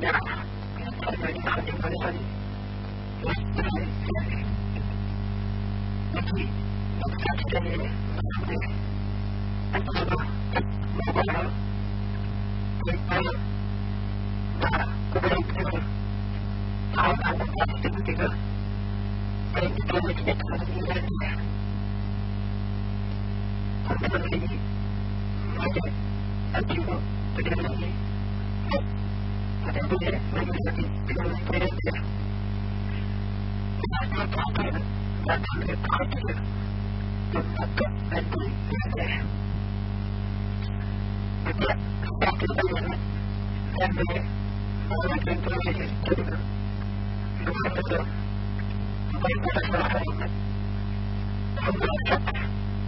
Yeah. परेशानी खाद्य परेशानी लेकिन उपचार के लिए हमने अंततः मोबाइल पेपर द्वारा कुबड़े पेपर और अन्य प्लास्टिक पेपर कई पेपर में कितने खाने की रहती है हम तो लेंगे मैंने अंतिम को पकड़ लेंगे الدولة والتي بالمستند له لحظات عقيمة وتمر قاتلة تتبقى الدين لله بدأ ساق الأيام تنبيه مرة تنبيه الكلمة مؤمنة بين الشرعين حب الشكر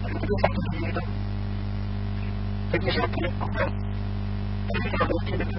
المدرسة الجديدة بشكل أكبر في الحديث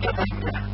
Thank you.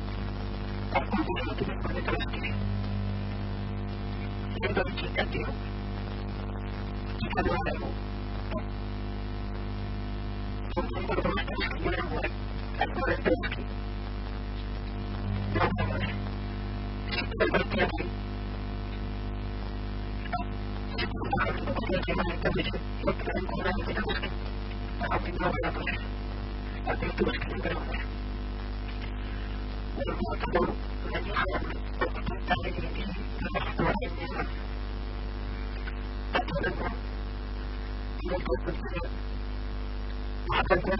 けよ。いかれませ 100%. Not that this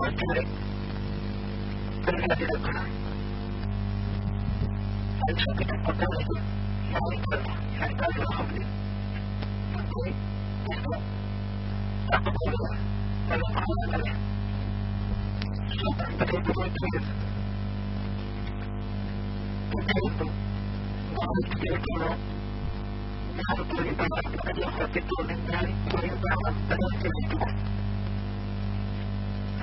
وكذب كلمة القرآن فلسفة القدرة يعني قلبه يعني قلب الخبر تكون تحت تقبلها فلا تعلمها صوتا بكبر كيف تتعب ضعف كبير كبير يحط لبعض أن يخرج من ذلك ويبعض أن يخرج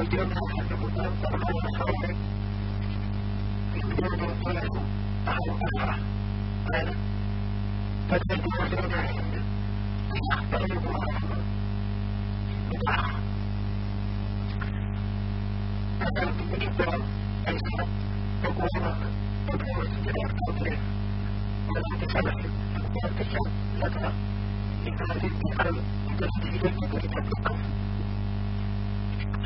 الجامعة أنه تنطر على الخالق الجامعة طلعوا أو أخرى قال فالجامعة لنا عند أخطر المراهمة بدعة أنا بالنسبة أيضا تقوامك تقوى سجدك تطلع ولا تسلح أنت تسلح لك لهذه الدخل وتسجيلك لتتوقف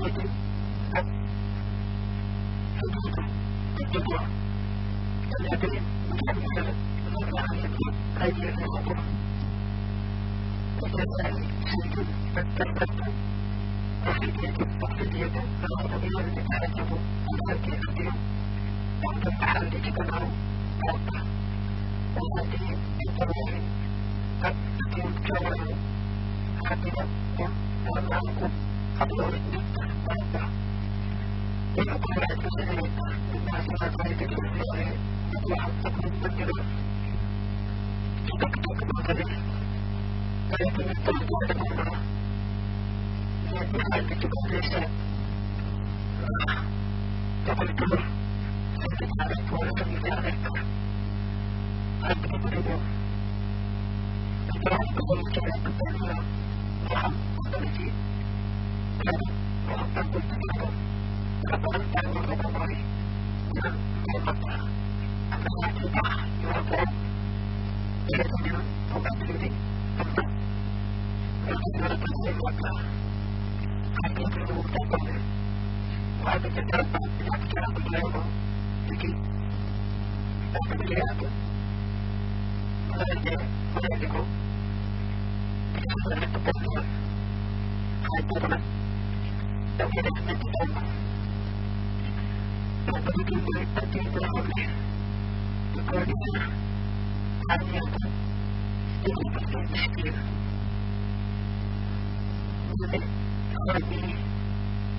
looking. lector, empezar a poder realizar lector. Al principio, esperamos como mucho respetarlo, bajan, fortalecer, pero, bajan tanto el tiempo, para poder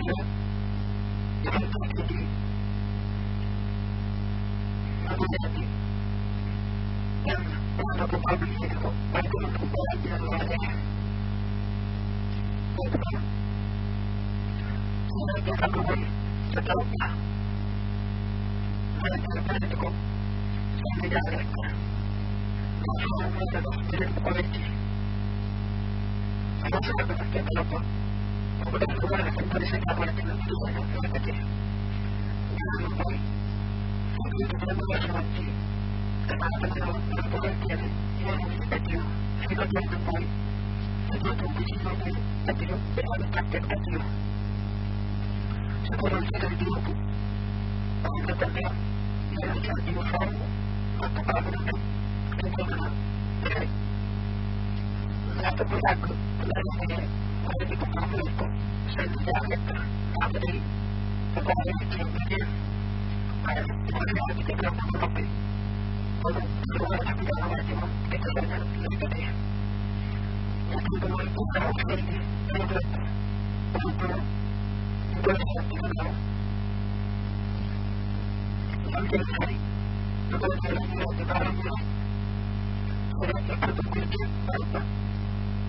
Amen. stato miracolo delle avete toccato il po' salutare avrei trovare il cimino avere anche per un po' di quando trovare la vita avanti ma che cosa ne avete e tutto noi tutto lo che è tutto tutto tutto tutto tutto anche il fuori dopo la mia di barra mia sarà stato perché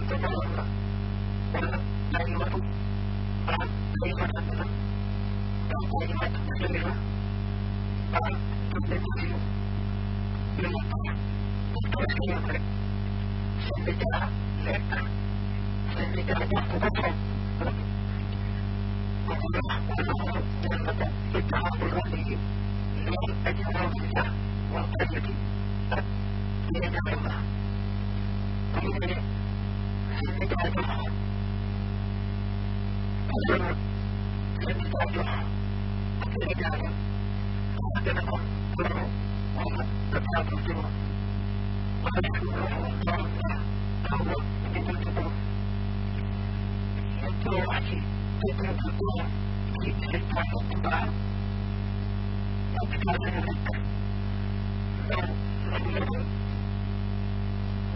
Gracias.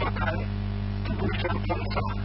local que eso.